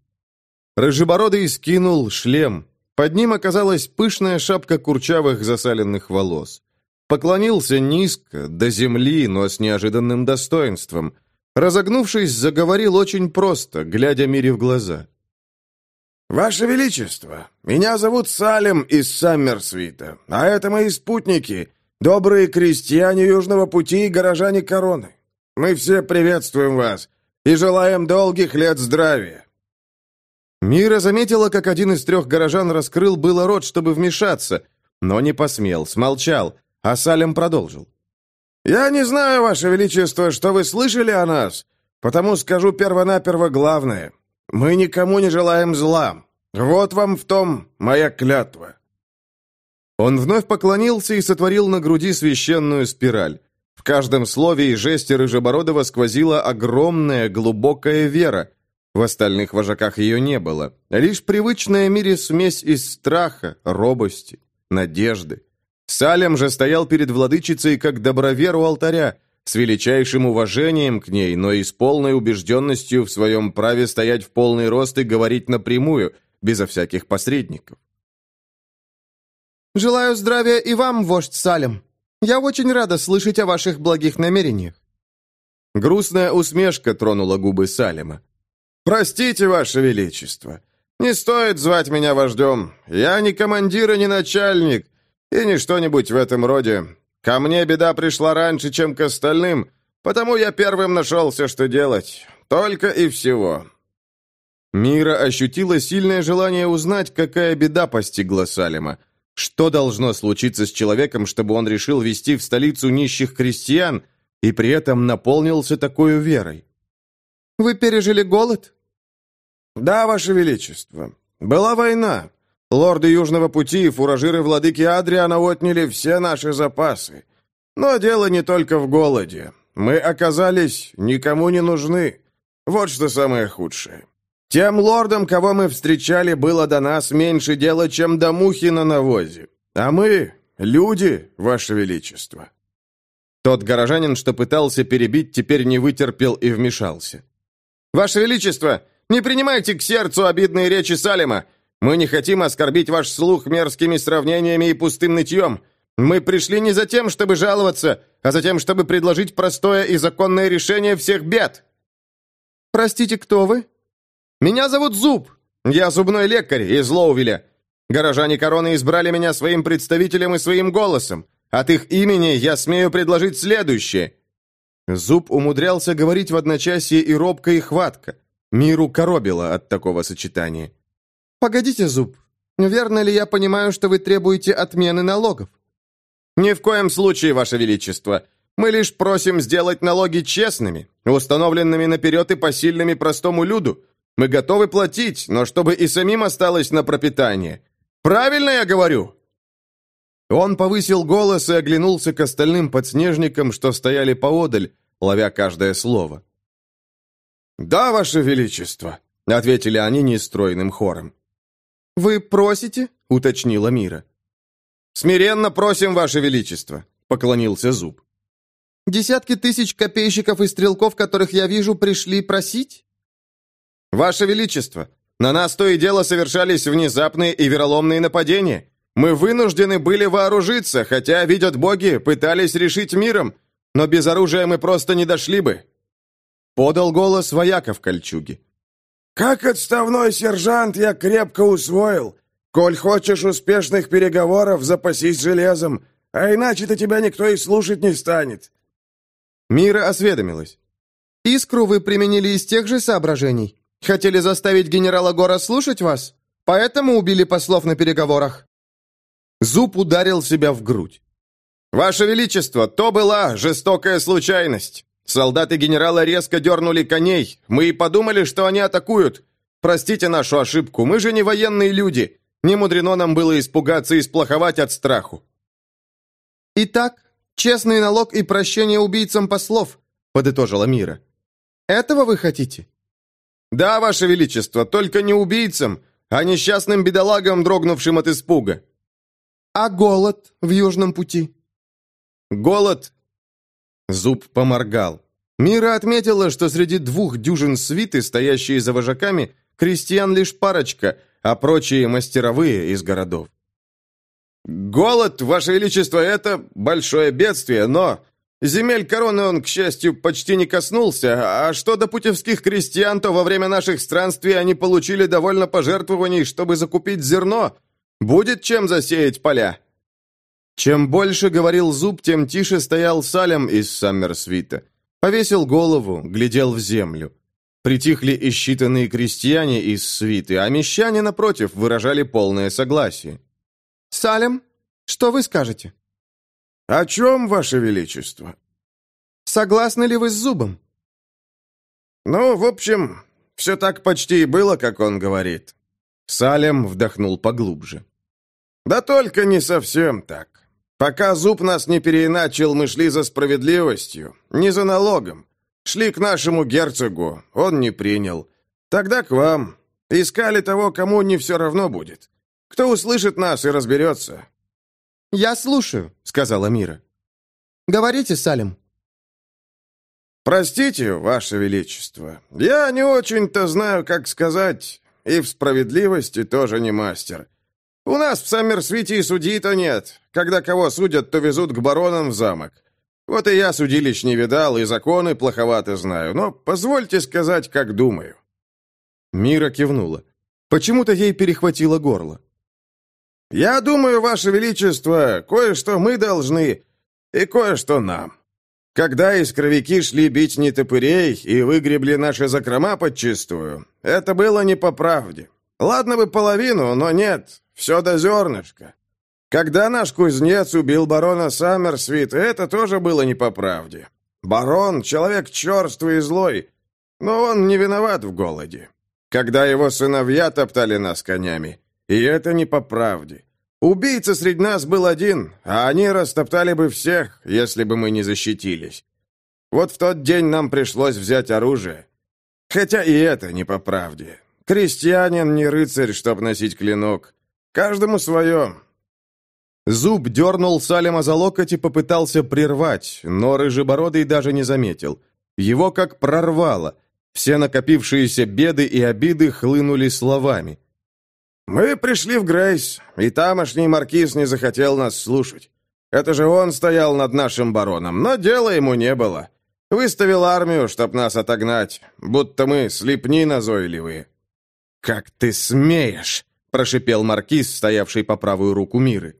Рыжебородый скинул шлем. Под ним оказалась пышная шапка курчавых засаленных волос. Поклонился низко, до земли, но с неожиданным достоинством. Разогнувшись, заговорил очень просто, глядя Мире в глаза. «Ваше Величество, меня зовут Салем из Саммерсвита, а это мои спутники, добрые крестьяне Южного пути и горожане Короны. Мы все приветствуем вас и желаем долгих лет здравия». Мира заметила, как один из трех горожан раскрыл было рот, чтобы вмешаться, но не посмел, смолчал – а Салем продолжил. «Я не знаю, Ваше Величество, что вы слышали о нас, потому скажу первонаперво главное. Мы никому не желаем зла. Вот вам в том моя клятва». Он вновь поклонился и сотворил на груди священную спираль. В каждом слове и жесте Рыжебородова сквозила огромная, глубокая вера. В остальных вожаках ее не было. Лишь привычная мире смесь из страха, робости, надежды. Салем же стоял перед владычицей как добровер у алтаря, с величайшим уважением к ней, но и с полной убежденностью в своем праве стоять в полный рост и говорить напрямую, безо всяких посредников. «Желаю здравия и вам, вождь Салем. Я очень рада слышать о ваших благих намерениях». Грустная усмешка тронула губы Салема. «Простите, Ваше Величество, не стоит звать меня вождем. Я не командир и не начальник, и не что-нибудь в этом роде. Ко мне беда пришла раньше, чем к остальным, потому я первым нашелся, что делать. Только и всего». Мира ощутила сильное желание узнать, какая беда постигла Салема. Что должно случиться с человеком, чтобы он решил вести в столицу нищих крестьян и при этом наполнился такой верой? Вы пережили голод?» «Да, Ваше Величество. Была война. Лорды Южного Пути и фуражиры владыки Адриана отняли все наши запасы. Но дело не только в голоде. Мы оказались никому не нужны. Вот что самое худшее. Тем лордам, кого мы встречали, было до нас меньше дела, чем до мухи на навозе. А мы — люди, Ваше Величество». Тот горожанин, что пытался перебить, теперь не вытерпел и вмешался. «Ваше Величество, не принимайте к сердцу обидные речи Салема. Мы не хотим оскорбить ваш слух мерзкими сравнениями и пустым нытьем. Мы пришли не за тем, чтобы жаловаться, а за тем, чтобы предложить простое и законное решение всех бед». «Простите, кто вы?» «Меня зовут Зуб. Я зубной лекарь из Лоувиля. Горожане короны избрали меня своим представителем и своим голосом. От их имени я смею предложить следующее. Зуб умудрялся говорить в одночасье и робко, и хватко. Миру коробило от такого сочетания. «Погодите, Зуб, верно ли я понимаю, что вы требуете отмены налогов?» «Ни в коем случае, Ваше Величество. Мы лишь просим сделать налоги честными, установленными наперед и посильными простому люду. Мы готовы платить, но чтобы и самим осталось на пропитание. Правильно я говорю?» Он повысил голос и оглянулся к остальным подснежникам, что стояли поодаль, ловя каждое слово. «Да, Ваше Величество», — ответили они нестройным хором. «Вы просите?» — уточнила Мира. «Смиренно просим, Ваше Величество», — поклонился Зуб. «Десятки тысяч копейщиков и стрелков, которых я вижу, пришли просить?» «Ваше Величество, на нас то и дело совершались внезапные и вероломные нападения. Мы вынуждены были вооружиться, хотя, видят боги, пытались решить миром, но без оружия мы просто не дошли бы». Подал голос вояка в кольчуге. «Как отставной сержант я крепко усвоил. Коль хочешь успешных переговоров, запасись железом, а иначе-то тебя никто и слушать не станет». Мира осведомилась. «Искру вы применили из тех же соображений? Хотели заставить генерала Гора слушать вас? Поэтому убили послов на переговорах?» Зуб ударил себя в грудь. «Ваше Величество, то была жестокая случайность. Солдаты генерала резко дернули коней. Мы и подумали, что они атакуют. Простите нашу ошибку, мы же не военные люди. Не мудрено нам было испугаться и сплоховать от страху». «Итак, честный налог и прощение убийцам послов», — подытожила Мира. «Этого вы хотите?» «Да, Ваше Величество, только не убийцам, а несчастным бедолагам, дрогнувшим от испуга». А голод в Южном пути? Голод? Зуб поморгал. Мира отметила, что среди двух дюжин свиты, стоящие за вожаками, крестьян лишь парочка, а прочие мастеровые из городов. «Голод, Ваше Величество, это большое бедствие, но земель короны он, к счастью, почти не коснулся, а что до путевских крестьян, то во время наших странствий они получили довольно пожертвований, чтобы закупить зерно, Будет чем засеять поля!» Чем больше говорил Зуб, тем тише стоял Салем из Саммерсвита. Повесил голову, глядел в землю. Притихли и считанные крестьяне из свиты, а мещане, напротив, выражали полное согласие. «Салем, что вы скажете?» «О чем, Ваше Величество?» «Согласны ли вы с Зубом?» «Ну, в общем, все так почти и было, как он говорит». Салем вдохнул поглубже. «Да только не совсем так. Пока Зуб нас не переиначил, мы шли за справедливостью, не за налогом. Шли к нашему герцогу, он не принял. Тогда к вам. Искали того, кому не все равно будет. Кто услышит нас и разберется». «Я слушаю», — сказала Мира. «Говорите, Салим». «Простите, Ваше Величество, я не очень-то знаю, как сказать, и в справедливости тоже не мастер. У нас в Саммерсвите и судей-то нет. Когда кого судят, то везут к баронам в замок. Вот и я судилищ не видал, и законы плоховато знаю, но позвольте сказать, как думаю». Мира кивнула. Почему-то ей перехватило горло. «Я думаю, Ваше Величество, кое-что мы должны, и кое-что нам. Когда искровики шли бить нетопырей и выгребли наши закрома подчистую, это было не по правде. Ладно бы половину, но нет, все до зернышка. Когда наш кузнец убил барона Саммерсвит, это тоже было не по правде. Барон — человек черствый и злой, но он не виноват в голоде. Когда его сыновья топтали нас конями, и это не по правде. Убийца среди нас был один, а они растоптали бы всех, если бы мы не защитились. Вот в тот день нам пришлось взять оружие. Хотя и это не по правде. Крестьянин не рыцарь, чтоб носить клинок. Каждому свое. Зуб дернул Салема за локоть и попытался прервать, но Рыжебородый даже не заметил. Его как прорвало. Все накопившиеся беды и обиды хлынули словами. «Мы пришли в Грейс, и тамошний маркиз не захотел нас слушать. Это же он стоял над нашим бароном, но дела ему не было. Выставил армию, чтоб нас отогнать, будто мы слепни назойливые». «Как ты смеешь!» – прошипел маркиз, стоявший по правую руку Миры.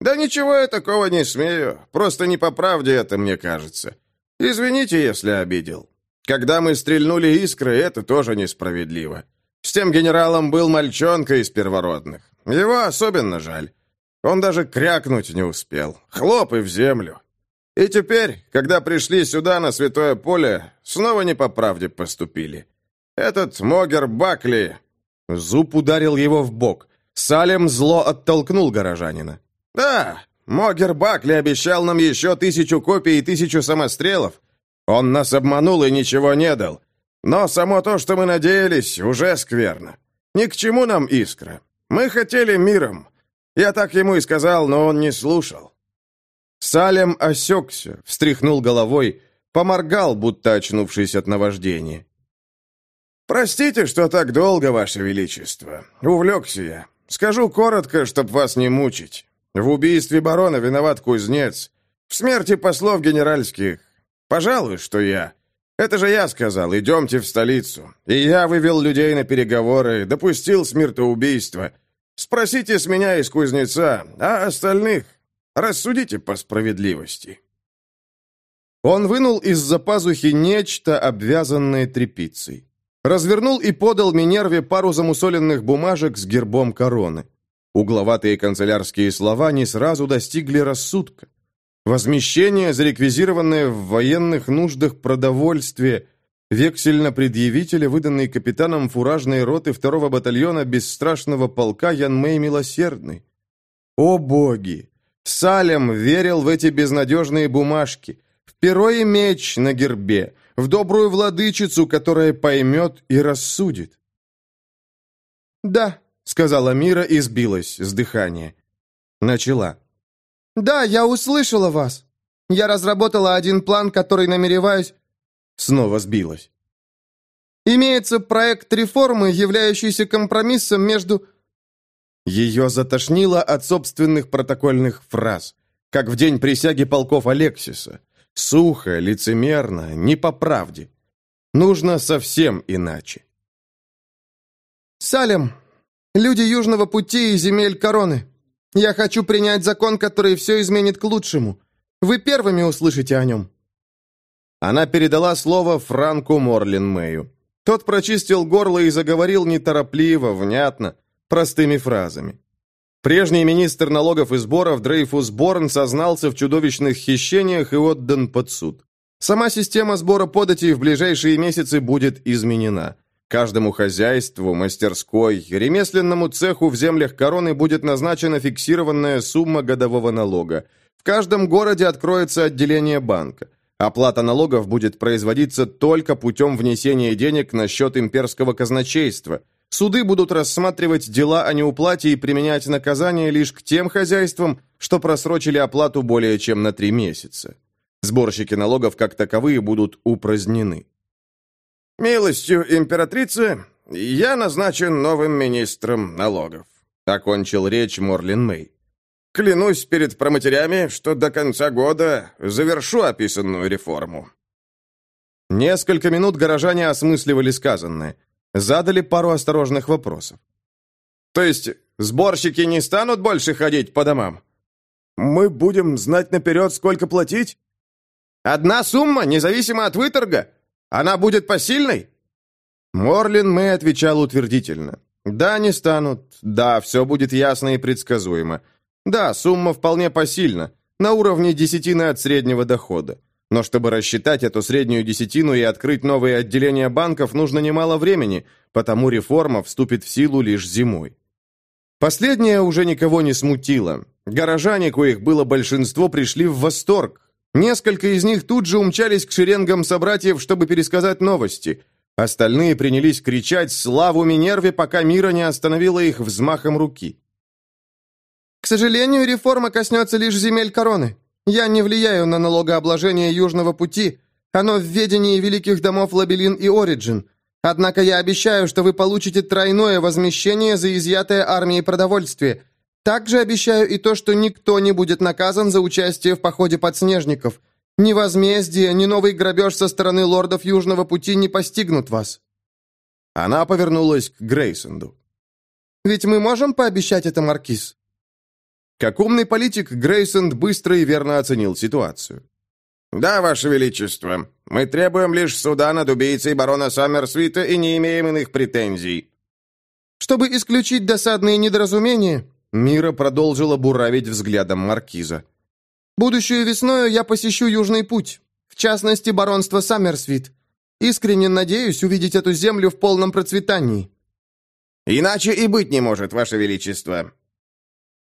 «Да ничего я такого не смею, просто не по правде это мне кажется. Извините, если обидел. Когда мы стрельнули искры, это тоже несправедливо. С тем генералом был мальчонка из первородных. Его особенно жаль. Он даже крякнуть не успел. Хлоп и в землю. И теперь, когда пришли сюда, на Святое Поле, снова не по правде поступили. Этот Могер Бакли...» Зуб ударил его в бок. Салем зло оттолкнул горожанина. «Да, Могер Бакли обещал нам еще тысячу копий и тысячу самострелов. Он нас обманул и ничего не дал. Но само то, что мы надеялись, уже скверно. Ни к чему нам искра. Мы хотели миром. Я так ему и сказал, но он не слушал». Салем осекся, встряхнул головой, поморгал, будто очнувшись от наваждения. «Простите, что так долго, Ваше Величество. Увлекся я. Скажу коротко, чтоб вас не мучить. В убийстве барона виноват кузнец. В смерти послов генеральских. Пожалуй, что я. Это же я сказал, идемте в столицу. И я вывел людей на переговоры, допустил смертоубийство. Спросите с меня из кузнеца, а остальных рассудите по справедливости». Он вынул из-за пазухи нечто, обвязанное тряпицей. Развернул и подал Минерве пару замусоленных бумажек с гербом короны. Угловатые канцелярские слова не сразу достигли рассудка. Возмещение, зареквизированное в военных нуждах продовольствие, вексель на предъявителя, выданный капитаном фуражной роты второго батальона бесстрашного полка Ян Мэй Милосердный. О боги! Салем верил в эти безнадежные бумажки, в перо и меч на гербе, в добрую владычицу, которая поймет и рассудит. «Да», — сказала Мира и сбилась с дыхания. Начала. «Да, я услышала вас. Я разработала один план, который намереваюсь...» Снова сбилась. «Имеется проект реформы, являющийся компромиссом между...» Ее затошнило от собственных протокольных фраз, как в день присяги полков Алексиса. Сухо, лицемерно, не по правде. Нужно совсем иначе. «Салем, люди Южного пути и земель короны, я хочу принять закон, который все изменит к лучшему. Вы первыми услышите о нем». Она передала слово Франку Морлин Мэю. Тот прочистил горло и заговорил неторопливо, внятно, простыми фразами. Прежний министр налогов и сборов Дрейфус Борн сознался в чудовищных хищениях и отдан под суд. Сама система сбора податей в ближайшие месяцы будет изменена. Каждому хозяйству, мастерской, ремесленному цеху в землях короны будет назначена фиксированная сумма годового налога. В каждом городе откроется отделение банка. Оплата налогов будет производиться только путем внесения денег на счет имперского казначейства. Суды будут рассматривать дела о неуплате и применять наказание лишь к тем хозяйствам, что просрочили оплату более чем на три месяца. Сборщики налогов как таковые будут упразднены. «Милостью императрицы, я назначен новым министром налогов», — окончил речь Морлин Мэй. «Клянусь перед проматерями, что до конца года завершу описанную реформу». Несколько минут горожане осмысливали сказанное. Задали пару осторожных вопросов. «То есть сборщики не станут больше ходить по домам?» «Мы будем знать наперед, сколько платить?» «Одна сумма, независимо от выторга?» Она будет посильной?» Морлин Мэй отвечал утвердительно. «Да, не станут. Да, все будет ясно и предсказуемо. Да, сумма вполне посильна, на уровне десятины от среднего дохода. Но чтобы рассчитать эту среднюю десятину и открыть новые отделения банков, нужно немало времени, потому реформа вступит в силу лишь зимой. Последнее уже никого не смутило. Горожане, коих было большинство, пришли в восторг. Несколько из них тут же умчались к шеренгам собратьев, чтобы пересказать новости. Остальные принялись кричать «Славу Минерве!», пока Мира не остановила их взмахом руки. «К сожалению, реформа коснется лишь земель короны. Я не влияю на налогообложение Южного пути. Оно в ведении великих домов Лабелин и Ориджин. Однако я обещаю, что вы получите тройное возмещение за изъятое армией продовольствие – также обещаю и то, что никто не будет наказан за участие в походе подснежников. Ни возмездие, ни новый грабеж со стороны лордов Южного пути не постигнут вас». Она повернулась к Грейсонду. «Ведь мы можем пообещать это, Маркиз?» Как умный политик, Грейсонд быстро и верно оценил ситуацию. «Да, Ваше Величество, мы требуем лишь суда над убийцей барона Саммерсвита и не имеем иных претензий». «Чтобы исключить досадные недоразумения, Мира продолжила буравить взглядом маркиза. «Будущую весною я посещу Южный путь, в частности, баронство Саммерсвит. Искренне надеюсь увидеть эту землю в полном процветании». «Иначе и быть не может, Ваше Величество».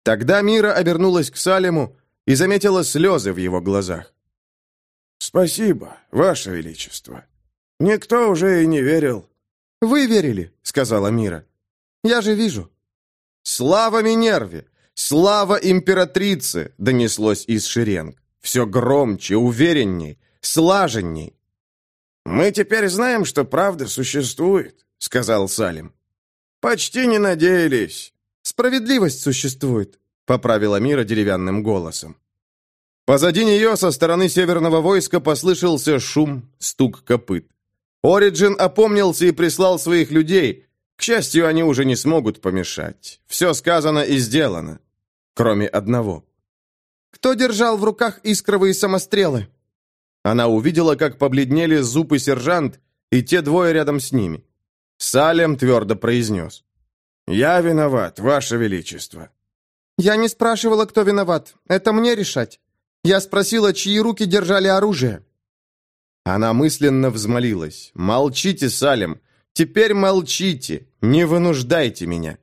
Тогда Мира обернулась к Салему и заметила слезы в его глазах. «Спасибо, Ваше Величество. Никто уже и не верил». «Вы верили», — сказала Мира. «Я же вижу. «Слава Минерве! Слава императрице!» — донеслось из шеренг. Все громче, уверенней, слаженней. «Мы теперь знаем, что правда существует», — сказал Салим. «Почти не надеялись». «Справедливость существует», — поправила Мира деревянным голосом. Позади нее со стороны северного войска послышался шум, стук копыт. Ориджин опомнился и прислал своих людей, к счастью, они уже не смогут помешать. Все сказано и сделано. Кроме одного. «Кто держал в руках искровые самострелы?» Она увидела, как побледнели зуб и сержант, и те двое рядом с ними. Салем твердо произнес. «Я виноват, Ваше Величество». «Я не спрашивала, кто виноват. Это мне решать. Я спросила, чьи руки держали оружие». Она мысленно взмолилась. «Молчите, Салем. Теперь молчите. Не вынуждайте меня».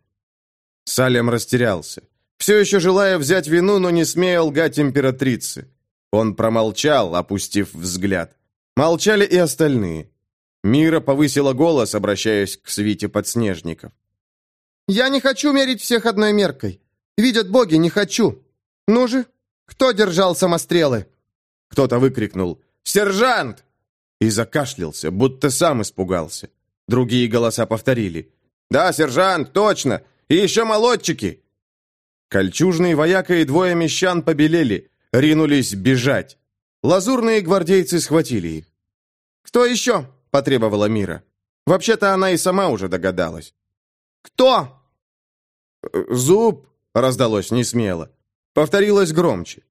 Салем растерялся, все еще желая взять вину, но не смея лгать императрице. Он промолчал, опустив взгляд. Молчали и остальные. Мира повысила голос, обращаясь к свите подснежников. «Я не хочу мерить всех одной меркой. Видят боги, не хочу. Ну же, кто держал самострелы?» Кто-то выкрикнул «Сержант!» и закашлялся, будто сам испугался. Другие голоса повторили «Да, сержант, точно! И еще молодчики!» Кольчужный вояка и двое мещан побелели, ринулись бежать. Лазурные гвардейцы схватили их. «Кто еще?» – потребовала Мира. Вообще-то она и сама уже догадалась. «Кто?» «Зуб!» – раздалось несмело. Повторилось громче.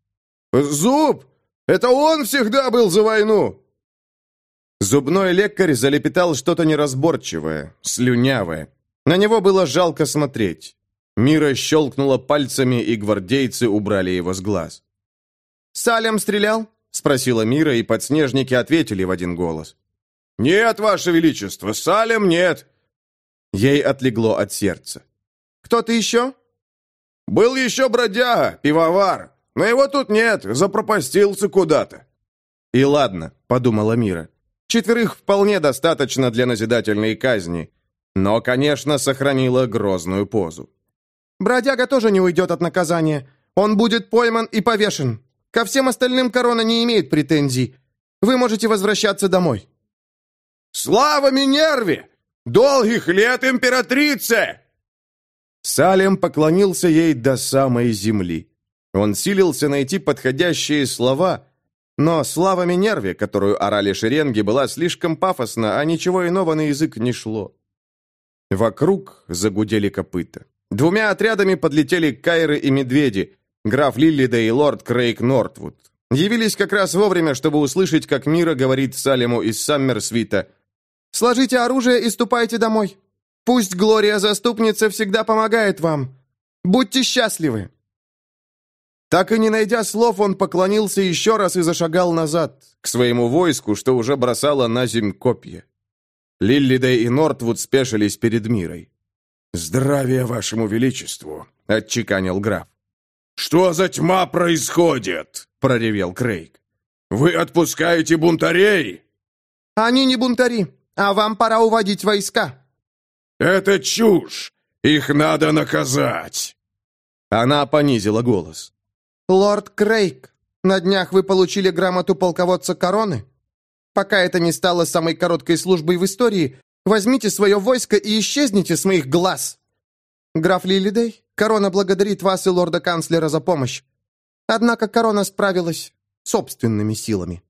«Зуб! Это он всегда был за войну!» Зубной лекарь залепетал что-то неразборчивое, слюнявое. На него было жалко смотреть. Мира щелкнула пальцами, и гвардейцы убрали его с глаз. «Салем стрелял?» — спросила Мира, и подснежники ответили в один голос. «Нет, Ваше Величество, Салем нет!» Ей отлегло от сердца. «Кто-то еще?» «Был еще бродяга, пивовар, но его тут нет, запропастился куда-то». «И ладно», — подумала Мира. «Четверых вполне достаточно для назидательной казни, но, конечно, сохранила грозную позу». «Бродяга тоже не уйдет от наказания. Он будет пойман и повешен. Ко всем остальным корона не имеет претензий. Вы можете возвращаться домой». «Слава Минерве! Долгих лет императрице!» Салем поклонился ей до самой земли. Он силился найти подходящие слова, но слава Минерве, которую орали шеренги, была слишком пафосна, а ничего иного на язык не шло. Вокруг загудели копыта. Двумя отрядами подлетели Кайры и Медведи, граф Лиллида и лорд Крейг Нортвуд. Явились как раз вовремя, чтобы услышать, как Мира говорит Салему из Саммерсвита. «Сложите оружие и ступайте домой. Пусть Глория Заступница всегда помогает вам. Будьте счастливы!» Так и не найдя слов, он поклонился еще раз и зашагал назад, к своему войску, что уже бросало на земь копья. Лиллидей и Нортвуд спешились перед мирой. «Здравия вашему величеству!» — отчеканил граф. «Что за тьма происходит?» — проревел Крейг. «Вы отпускаете бунтарей?» «Они не бунтари, а вам пора уводить войска». «Это чушь! Их надо наказать!» Она понизила голос. «Лорд Крейг, на днях вы получили грамоту полководца короны? Пока это не стало самой короткой службой в истории, возьмите свое войско и исчезните с моих глаз. Граф Лилидей, корона благодарит вас и лорда-канцлера за помощь. Однако корона справилась собственными силами».